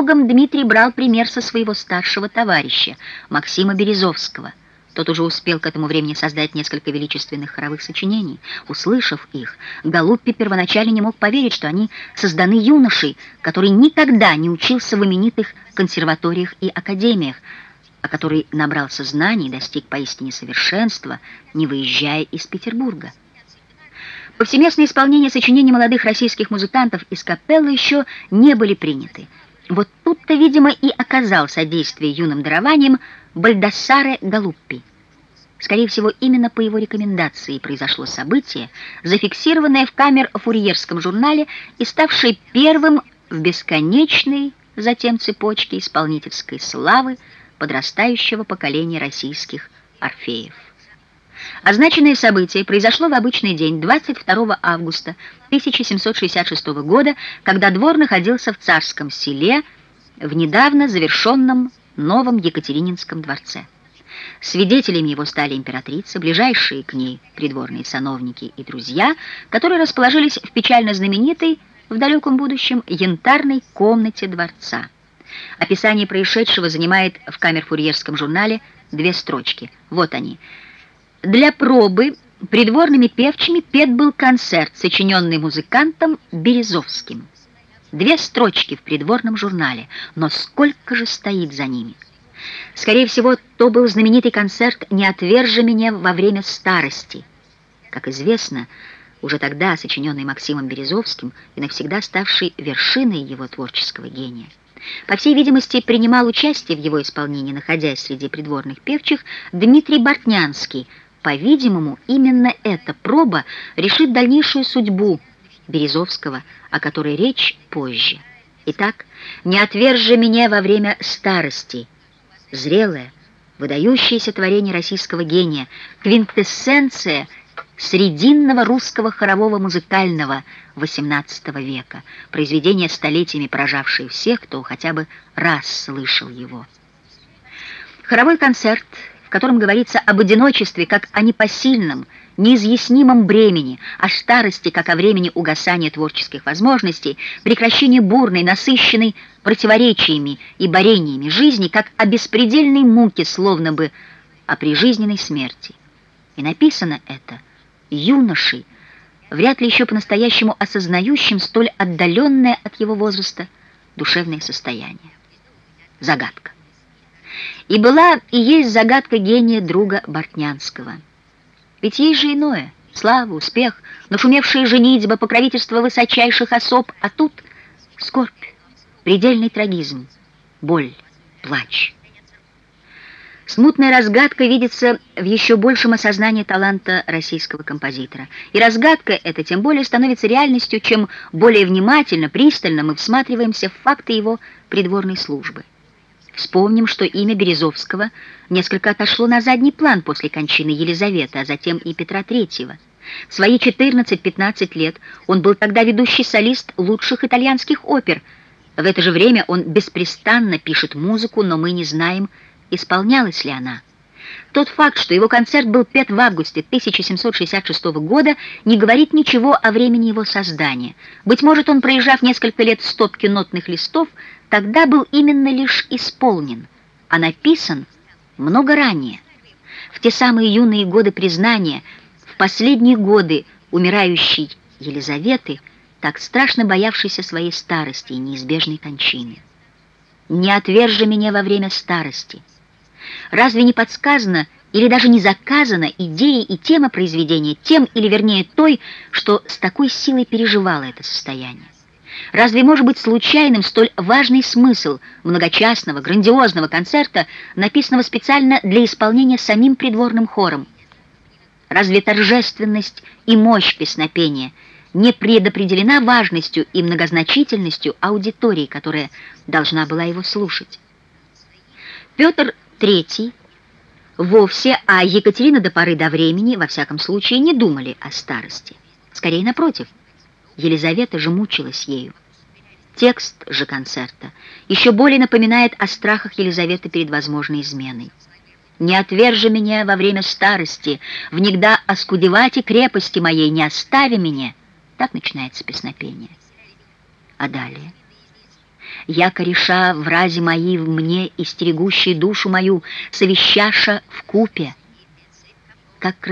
многом Дмитрий брал пример со своего старшего товарища, Максима Березовского. Тот уже успел к этому времени создать несколько величественных хоровых сочинений. Услышав их, Галуппи первоначально не мог поверить, что они созданы юношей, который никогда не учился в именитых консерваториях и академиях, а который набрался знаний и достиг поистине совершенства, не выезжая из Петербурга. Повсеместное исполнение сочинений молодых российских музыкантов из капеллы еще не были приняты. Вот тут-то, видимо, и оказал содействие юным дарованиям Бальдассаре Галуппи. Скорее всего, именно по его рекомендации произошло событие, зафиксированное в камер-фурьерском журнале и ставшее первым в бесконечной затем цепочке исполнительской славы подрастающего поколения российских орфеев. Означенное событие произошло в обычный день, 22 августа 1766 года, когда двор находился в царском селе в недавно завершенном новом Екатерининском дворце. Свидетелями его стали императрица, ближайшие к ней придворные сановники и друзья, которые расположились в печально знаменитой в далеком будущем янтарной комнате дворца. Описание происшедшего занимает в камер-фурьерском журнале две строчки. Вот они. Для пробы придворными певчими пет был концерт, сочиненный музыкантом Березовским. Две строчки в придворном журнале, но сколько же стоит за ними? Скорее всего, то был знаменитый концерт «Не отвержи меня во время старости». Как известно, уже тогда сочиненный Максимом Березовским и навсегда ставший вершиной его творческого гения. По всей видимости, принимал участие в его исполнении, находясь среди придворных певчих, Дмитрий Бортнянский. По-видимому, именно эта проба решит дальнейшую судьбу Березовского, о которой речь позже. Итак, «Не отвержи меня во время старости» — зрелое, выдающееся творение российского гения, квинтэссенция срединного русского хорового музыкального XVIII века, произведение столетиями поражавшее всех, кто хотя бы раз слышал его. Хоровой концерт, в котором говорится об одиночестве как о непосильном, неизъяснимом бремени, о старости, как о времени угасания творческих возможностей, прекращении бурной, насыщенной противоречиями и борениями жизни, как о беспредельной муке, словно бы о прижизненной смерти. И написано это юношей, вряд ли еще по-настоящему осознающим столь отдаленное от его возраста душевное состояние. Загадка. И была и есть загадка гения друга Бортнянского – ведь есть же иное. Слава, успех, нашумевшая женитьба, покровительство высочайших особ. А тут скорбь, предельный трагизм, боль, плач. Смутная разгадка видится в еще большем осознании таланта российского композитора. И разгадка эта тем более становится реальностью, чем более внимательно, пристально мы всматриваемся в факты его придворной службы. Вспомним, что имя Березовского несколько отошло на задний план после кончины Елизаветы, а затем и Петра III. В свои 14-15 лет он был тогда ведущий солист лучших итальянских опер. В это же время он беспрестанно пишет музыку, но мы не знаем, исполнялась ли она. Тот факт, что его концерт был пет в августе 1766 года, не говорит ничего о времени его создания. Быть может, он, проезжав несколько лет в стопке нотных листов, тогда был именно лишь исполнен, а написан много ранее. В те самые юные годы признания, в последние годы умирающей Елизаветы, так страшно боявшейся своей старости и неизбежной кончины. «Не отвержи меня во время старости». Разве не подсказано или даже не заказана идея и тема произведения тем, или вернее той, что с такой силой переживало это состояние? Разве может быть случайным столь важный смысл многочастного, грандиозного концерта, написанного специально для исполнения самим придворным хором? Разве торжественность и мощь песнопения не предопределена важностью и многозначительностью аудитории, которая должна была его слушать? Петр III вовсе, а Екатерина до поры до времени, во всяком случае, не думали о старости. Скорее, напротив – Елизавета же мучилась ею. Текст же концерта еще более напоминает о страхах Елизаветы перед возможной изменой. «Не отвержи меня во время старости, внегда оскудевати крепости моей, не остави меня». Так начинается песнопение. А далее? я кореша в разе мои в мне и стерегущие душу мою, совещаша в купе. Как